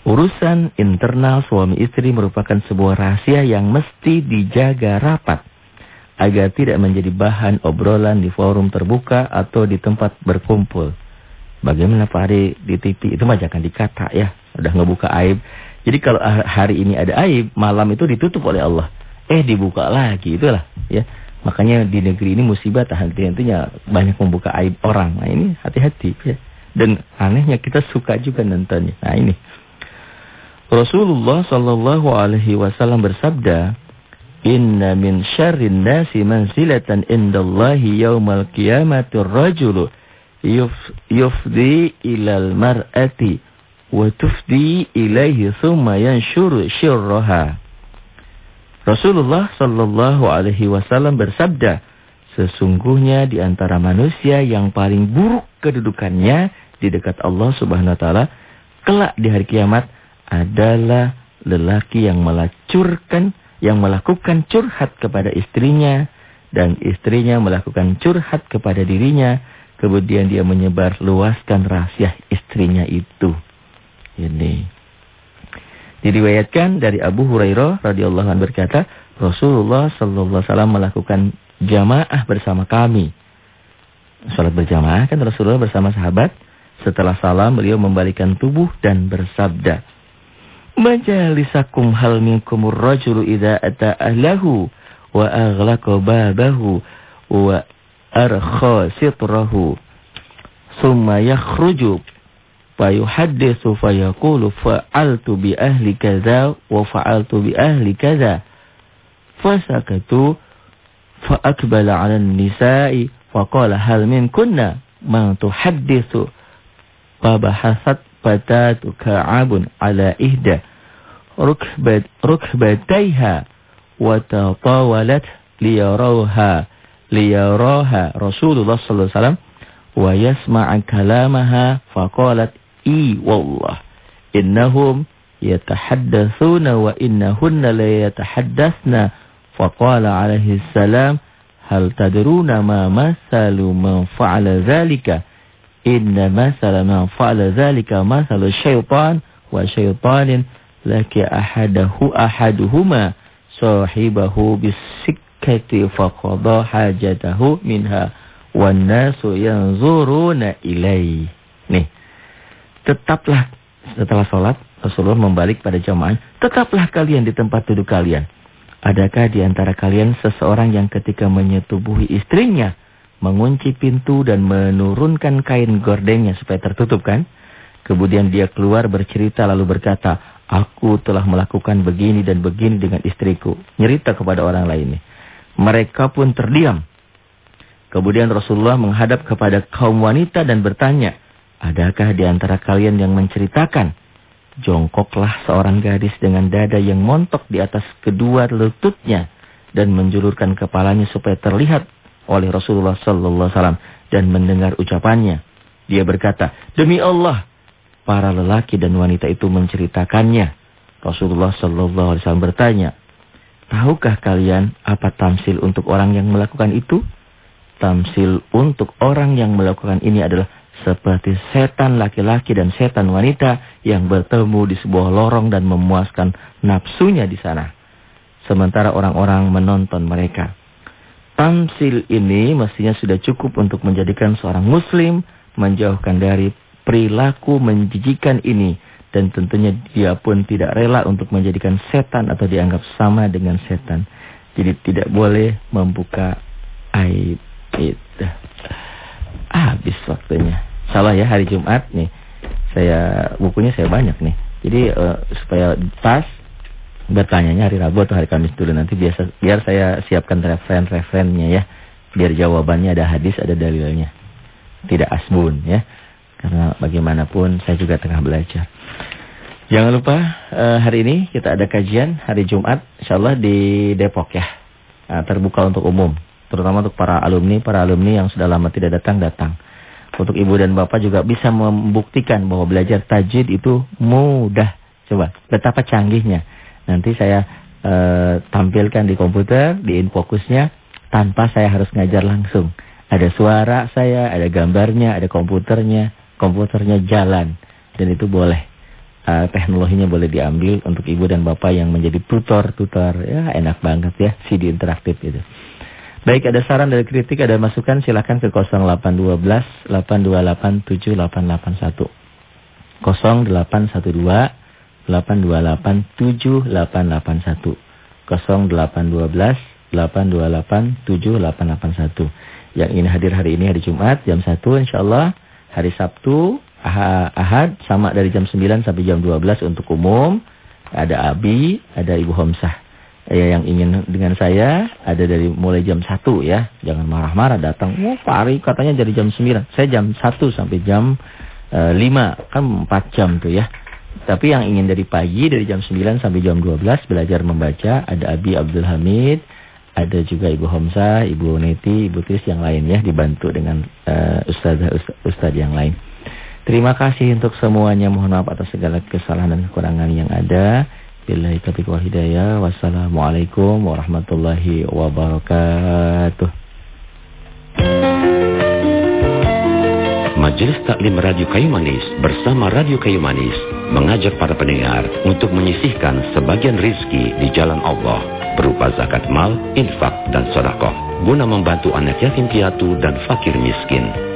Urusan internal suami istri merupakan sebuah rahasia yang mesti dijaga rapat. Agar tidak menjadi bahan obrolan di forum terbuka atau di tempat berkumpul. Bagaimana Pak Hari di TV itu mah jangan dikata ya. Udah ngebuka aib. Jadi kalau hari ini ada aib, malam itu ditutup oleh Allah. Eh dibuka lagi, itulah ya. Makanya di negeri ini musibah tahan tentunya banyak membuka aib orang. Nah ini hati-hati ya. Dan anehnya kita suka juga nontonnya. Nah ini. Rasulullah sallallahu alaihi wasallam bersabda, "Inna min syarrin nasi manzilatan indallahi yaumal qiyamati ar-rajulu yuf, yufdi ilal mar'ati wa tufdi ilaihi thumma syirraha." Rasulullah sallallahu alaihi wasallam bersabda, "Sesungguhnya di antara manusia yang paling buruk kedudukannya di dekat Allah Subhanahu wa taala kelak di hari kiamat adalah lelaki yang melacurkan, yang melakukan curhat kepada istrinya, dan istrinya melakukan curhat kepada dirinya, kemudian dia menyebar luaskan rahasia istrinya itu. Ini. Diriwayatkan dari Abu Hurairah radhiyallahu anhu berkata, Rasulullah sallallahu alaihi wasallam melakukan jamaah bersama kami. Salat berjamaah kan Rasulullah bersama sahabat. Setelah salam beliau membalikan tubuh dan bersabda, majalisakum hal minkumur rajulu idza ata ahlahu wa aghlaqa babahu wa arkha sitrahu summa yakhruju fayuhaddithu fayaqulu fa'altu bi ahli kadza wa fa'altu bi ahli kadza fasakatu fa akbala 'ala an-nisa'i wa qala hal minkunna? Man tuhaddithu fa bahasat fatatu ka'abun ala ihda rukbat rukbataiha wa tatawalat liyarauha liyaraha Rasulullah sallallahu alaihi wasallam wa yasma'a kalamaha faqalat i wallah innahum yatahaddatsuna wa innahunna la yatahaddatsna faqala alaihi salam hal tadruna ma masalu man fa'ala dhalika Inna masala ma fa'ala dhalika masalu syaitan wa syaitanin laki ahadahu ahaduhuma sahibahu bisikkati faqada hajatahu minha wan nasu yanzuruna ilai. Nih. Tetaplah setelah sholat Rasulullah membalik pada jamaah, tetaplah kalian di tempat duduk kalian. Adakah di antara kalian seseorang yang ketika menyetubuhi istrinya mengunci pintu dan menurunkan kain gordengnya supaya tertutup kan. Kemudian dia keluar bercerita lalu berkata, aku telah melakukan begini dan begini dengan istriku. Nyerita kepada orang lainnya. Mereka pun terdiam. Kemudian Rasulullah menghadap kepada kaum wanita dan bertanya, adakah di antara kalian yang menceritakan? Jongkoklah seorang gadis dengan dada yang montok di atas kedua lututnya dan menjulurkan kepalanya supaya terlihat oleh Rasulullah sallallahu alaihi wasallam dan mendengar ucapannya. Dia berkata, "Demi Allah." Para lelaki dan wanita itu menceritakannya. Rasulullah sallallahu alaihi wasallam bertanya, Tahukah kalian apa tamsil untuk orang yang melakukan itu? Tamsil untuk orang yang melakukan ini adalah seperti setan laki-laki dan setan wanita yang bertemu di sebuah lorong dan memuaskan nafsunya di sana. Sementara orang-orang menonton mereka. Tamsil ini mestinya sudah cukup untuk menjadikan seorang muslim menjauhkan dari perilaku menjijikan ini dan tentunya dia pun tidak rela untuk menjadikan setan atau dianggap sama dengan setan. Jadi tidak boleh membuka aib itu. Habis waktunya. Salah ya hari Jumat nih. Saya bukunya saya banyak nih. Jadi uh, supaya pas bertanyanya hari Rabu atau hari Kamis dulu nanti biasa biar saya siapkan referen-referennya ya. Biar jawabannya ada hadis, ada dalilnya. Tidak asbun ya. Karena bagaimanapun saya juga tengah belajar. Jangan lupa uh, hari ini kita ada kajian hari Jumat insyaallah di Depok ya. Uh, terbuka untuk umum, terutama untuk para alumni, para alumni yang sudah lama tidak datang datang. Untuk ibu dan bapak juga bisa membuktikan bahwa belajar tajwid itu mudah. Coba betapa canggihnya. Nanti saya uh, tampilkan di komputer, di infokusnya tanpa saya harus ngajar langsung. Ada suara saya, ada gambarnya, ada komputernya, komputernya jalan dan itu boleh uh, teknologinya boleh diambil untuk ibu dan bapak yang menjadi tutor-tutor. Ya enak banget ya CD interaktif itu. Baik ada saran dari kritik, ada masukan silakan ke 0812 828 7881. 0812 828 7881. 0812 828 7881. Yang ini hadir hari ini hari Jumat jam 1 insyaallah. Hari Sabtu Ahad sama dari jam 9 sampai jam 12 untuk umum. Ada Abi, ada Ibu Homsah. Ya, yang ingin dengan saya ada dari mulai jam 1 ya. Jangan marah-marah datang. Oh Pak Ari katanya dari jam 9. Saya jam 1 sampai jam uh, eh, 5. Kan 4 jam tuh ya. Tapi yang ingin dari pagi dari jam 9 sampai jam 12 belajar membaca. Ada Abi Abdul Hamid. Ada juga Ibu Homsah, Ibu Neti, Ibu Tis yang lain ya. Dibantu dengan uh, ustaz-ustaz yang lain. Terima kasih untuk semuanya. Mohon maaf atas segala kesalahan dan kekurangan yang ada. Billahi taufiq wal hidayah. Wassalamualaikum warahmatullahi wabarakatuh. Majelis Taklim Radio Kayu Manis bersama Radio Kayu Manis mengajak para pendengar untuk menyisihkan sebagian rizki di jalan Allah berupa zakat mal, infak, dan sodakoh guna membantu anak yatim piatu dan fakir miskin.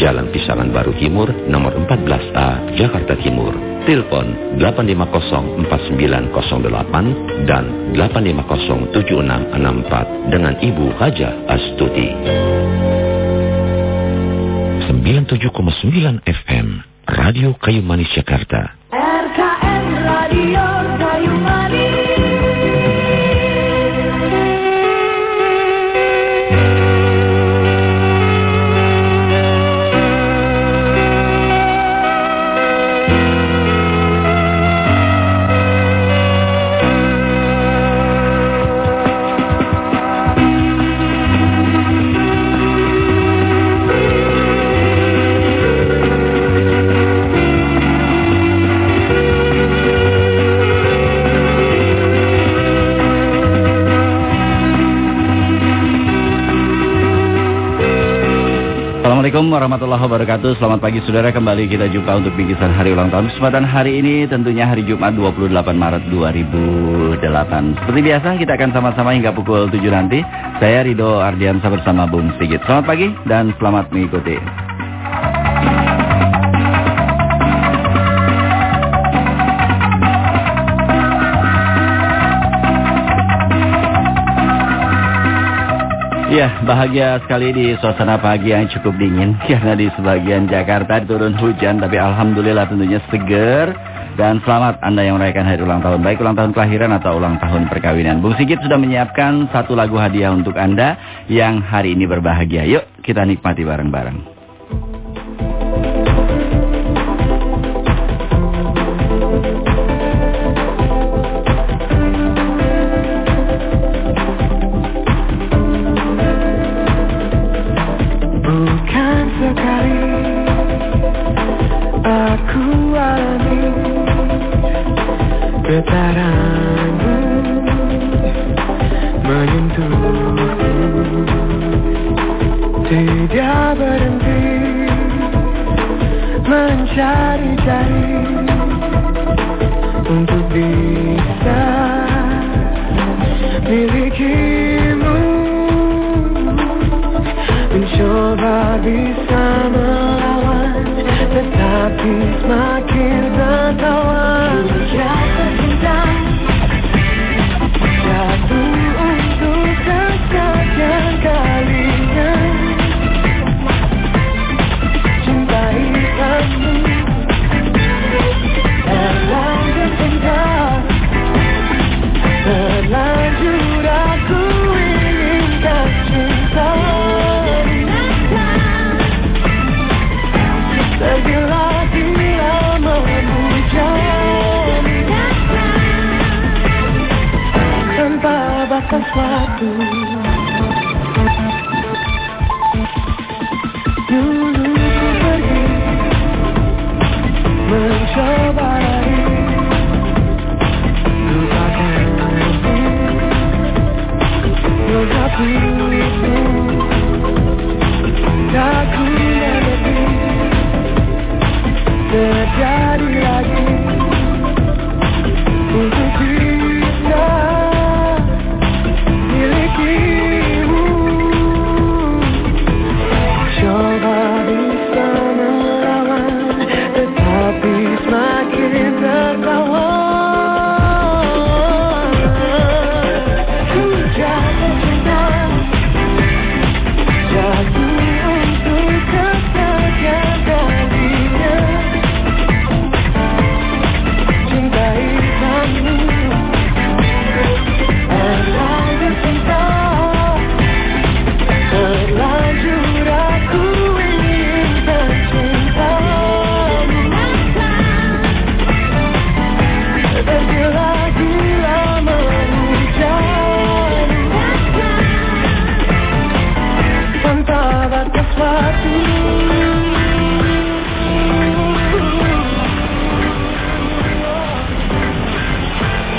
Jalan Pisangan Baru Timur, nomor 14A, Jakarta Timur. Telepon 8504908 dan 8507664 dengan Ibu Haja Astuti. 97,9 FM Radio Kayu Manis Jakarta. Assalamualaikum warahmatullahi wabarakatuh. Selamat pagi saudara. Kembali kita jumpa untuk bingkisan hari ulang tahun Kesempatan hari ini tentunya hari Jumat 28 Maret 2008 Seperti biasa kita akan sama-sama hingga pukul 7 nanti. Saya Rido Ardiansa bersama Bung Sigit. Selamat pagi dan selamat mengikuti Ya, bahagia sekali di suasana pagi yang cukup dingin. Karena di sebagian Jakarta turun hujan. Tapi Alhamdulillah tentunya seger. Dan selamat Anda yang merayakan hari ulang tahun. Baik ulang tahun kelahiran atau ulang tahun perkawinan. Bung Sigit sudah menyiapkan satu lagu hadiah untuk Anda yang hari ini berbahagia. Yuk kita nikmati bareng-bareng.